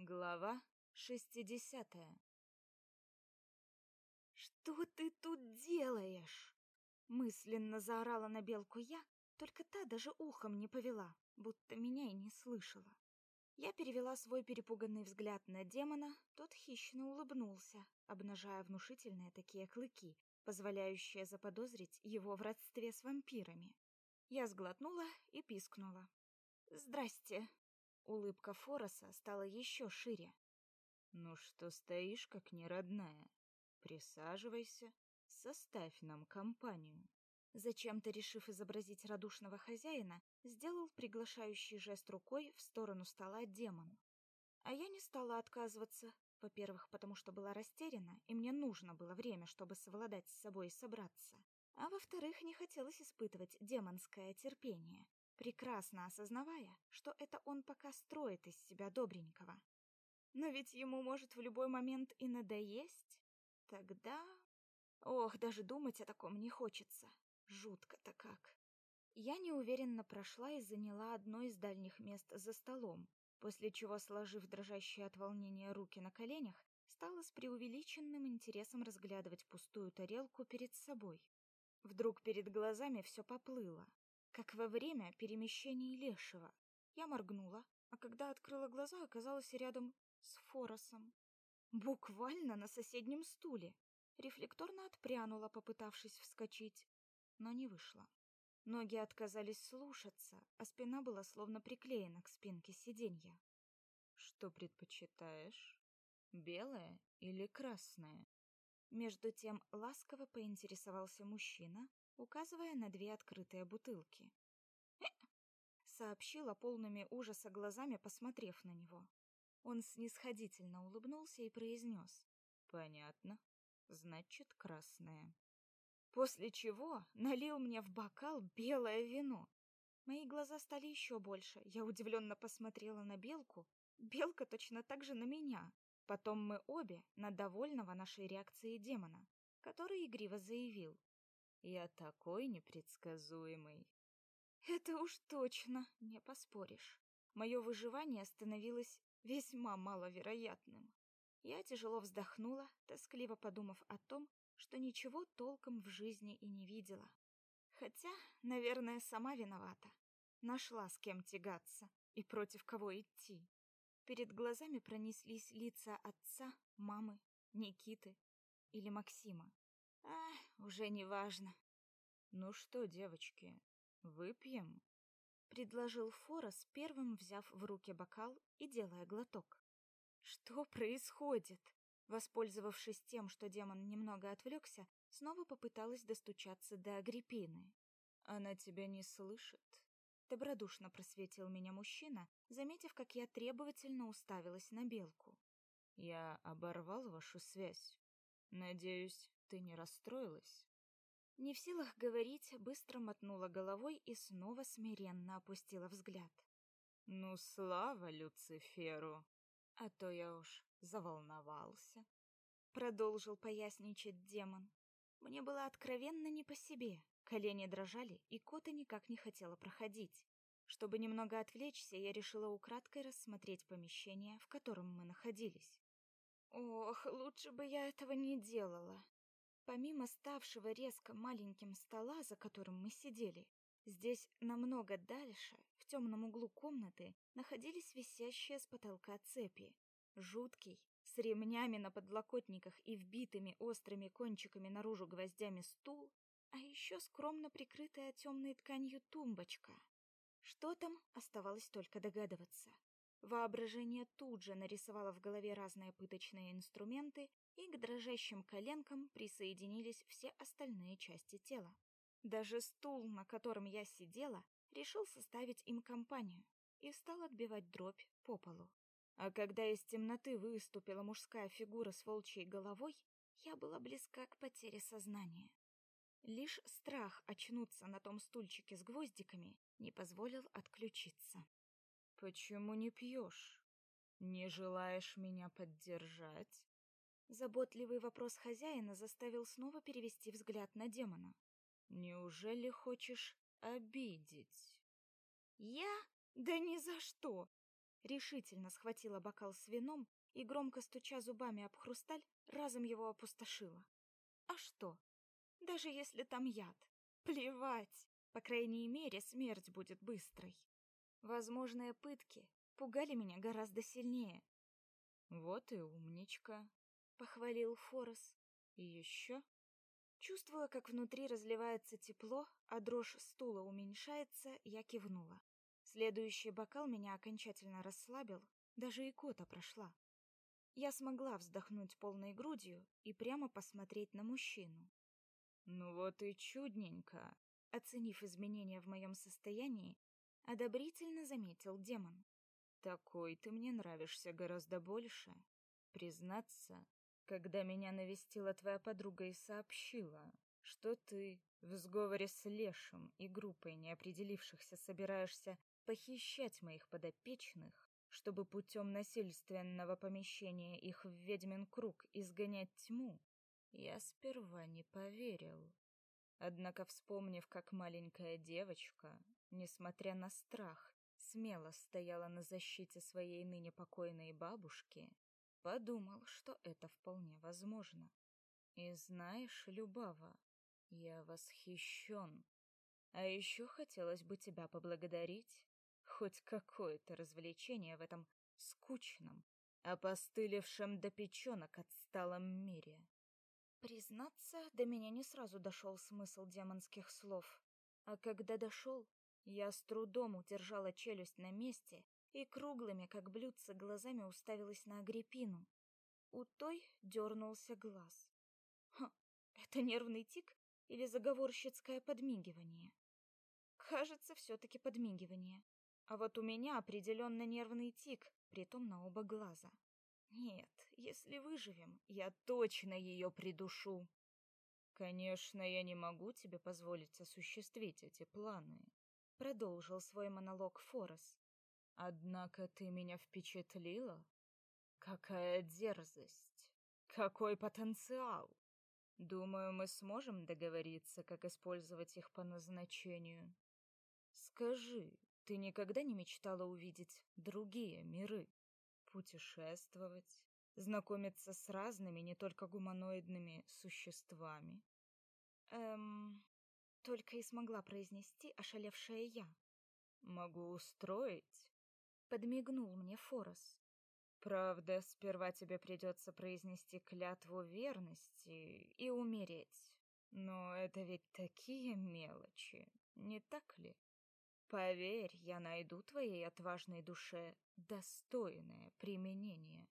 Глава шестидесятая «Что ты тут делаешь?» Мысленно заорала на белку я, только та даже ухом не повела, будто меня и не слышала. Я перевела свой перепуганный взгляд на демона, тот хищно улыбнулся, обнажая внушительные такие клыки, позволяющие заподозрить его в родстве с вампирами. Я сглотнула и пискнула. «Здрасте». Улыбка Фороса стала еще шире. «Ну что стоишь, как неродная? Присаживайся, составь нам компанию». Зачем-то решив изобразить радушного хозяина, сделал приглашающий жест рукой в сторону стола демон. А я не стала отказываться, во-первых, потому что была растеряна, и мне нужно было время, чтобы совладать с собой и собраться. А во-вторых, не хотелось испытывать демонское терпение, прекрасно осознавая, что это он пока строит из себя добренького. Но ведь ему может в любой момент и надоесть. Тогда... Ох, даже думать о таком не хочется. Жутко-то как. Я неуверенно прошла и заняла одно из дальних мест за столом, после чего, сложив дрожащие от волнения руки на коленях, стала с преувеличенным интересом разглядывать пустую тарелку перед собой. Вдруг перед глазами все поплыло, как во время перемещений лешего. Я моргнула, а когда открыла глаза, оказалась рядом с Форосом. Буквально на соседнем стуле. Рефлекторно отпрянула, попытавшись вскочить, но не вышло. Ноги отказались слушаться, а спина была словно приклеена к спинке сиденья. Что предпочитаешь? Белое или красное? Между тем ласково поинтересовался мужчина, указывая на две открытые бутылки. сообщила полными ужаса глазами, посмотрев на него. Он снисходительно улыбнулся и произнес. «Понятно. Значит, красное» после чего налил мне в бокал белое вино. Мои глаза стали еще больше. Я удивленно посмотрела на белку. Белка точно так же на меня. Потом мы обе на довольного нашей реакцией демона, который игриво заявил. «Я такой непредсказуемый». Это уж точно, не поспоришь. Мое выживание становилось весьма маловероятным. Я тяжело вздохнула, тоскливо подумав о том, что ничего толком в жизни и не видела. Хотя, наверное, сама виновата. Нашла с кем тягаться и против кого идти. Перед глазами пронеслись лица отца, мамы, Никиты или Максима. А, уже не важно. Ну что, девочки, выпьем? предложил Форос, первым взяв в руки бокал и делая глоток. Что происходит? Воспользовавшись тем, что демон немного отвлекся, снова попыталась достучаться до Агриппины. «Она тебя не слышит?» Добродушно просветил меня мужчина, заметив, как я требовательно уставилась на белку. «Я оборвал вашу связь. Надеюсь, ты не расстроилась?» Не в силах говорить, быстро мотнула головой и снова смиренно опустила взгляд. «Ну, слава Люциферу! А то я уж заволновался. Продолжил поясничать демон. Мне было откровенно не по себе. Колени дрожали, и кота никак не хотела проходить. Чтобы немного отвлечься, я решила украдкой рассмотреть помещение, в котором мы находились. Ох, лучше бы я этого не делала. Помимо ставшего резко маленьким стола, за которым мы сидели, здесь намного дальше, в темном углу комнаты, находились висящие с потолка цепи, Жуткий, с ремнями на подлокотниках и вбитыми острыми кончиками наружу гвоздями стул, а еще скромно прикрытая темной тканью тумбочка. Что там, оставалось только догадываться. Воображение тут же нарисовало в голове разные пыточные инструменты, и к дрожащим коленкам присоединились все остальные части тела. Даже стул, на котором я сидела, решил составить им компанию и стал отбивать дробь по полу. А когда из темноты выступила мужская фигура с волчьей головой, я была близка к потере сознания. Лишь страх очнуться на том стульчике с гвоздиками не позволил отключиться. «Почему не пьешь? Не желаешь меня поддержать?» Заботливый вопрос хозяина заставил снова перевести взгляд на демона. «Неужели хочешь обидеть?» «Я? Да ни за что! решительно схватила бокал с вином и, громко стуча зубами об хрусталь, разом его опустошила. А что? Даже если там яд. Плевать. По крайней мере, смерть будет быстрой. Возможные пытки пугали меня гораздо сильнее. Вот и умничка, похвалил Форес. И еще? Чувствуя, как внутри разливается тепло, а дрожь стула уменьшается, я кивнула. Следующий бокал меня окончательно расслабил, даже икота прошла. Я смогла вздохнуть полной грудью и прямо посмотреть на мужчину. Ну вот и чудненько, оценив изменения в моем состоянии, одобрительно заметил демон. Такой ты мне нравишься гораздо больше. Признаться, когда меня навестила твоя подруга и сообщила, что ты в сговоре с Лешем и группой неопределившихся собираешься похищать моих подопечных, чтобы путем насильственного помещения их в ведьмин круг изгонять тьму, я сперва не поверил. Однако, вспомнив, как маленькая девочка, несмотря на страх, смело стояла на защите своей ныне покойной бабушки, подумал, что это вполне возможно. И знаешь, Любава, я восхищен. А еще хотелось бы тебя поблагодарить хоть какое-то развлечение в этом скучном, опостылевшем до печенок отсталом мире. Признаться, до меня не сразу дошел смысл демонских слов. А когда дошел, я с трудом удержала челюсть на месте и круглыми, как блюдце, глазами уставилась на Агриппину. У той дернулся глаз. Ха, это нервный тик или заговорщицкое подмигивание? Кажется, все-таки подмигивание. А вот у меня определенно нервный тик, притом на оба глаза. Нет, если выживем, я точно ее придушу. Конечно, я не могу тебе позволить осуществить эти планы, продолжил свой монолог Форес. Однако ты меня впечатлила. Какая дерзость! Какой потенциал! Думаю, мы сможем договориться, как использовать их по назначению. Скажи, ты никогда не мечтала увидеть другие миры? Путешествовать, знакомиться с разными, не только гуманоидными существами? Эм, только и смогла произнести ошалевшая я. Могу устроить, подмигнул мне Форос. Правда, сперва тебе придется произнести клятву верности и умереть. Но это ведь такие мелочи, не так ли? Поверь, я найду твоей отважной душе достойное применение.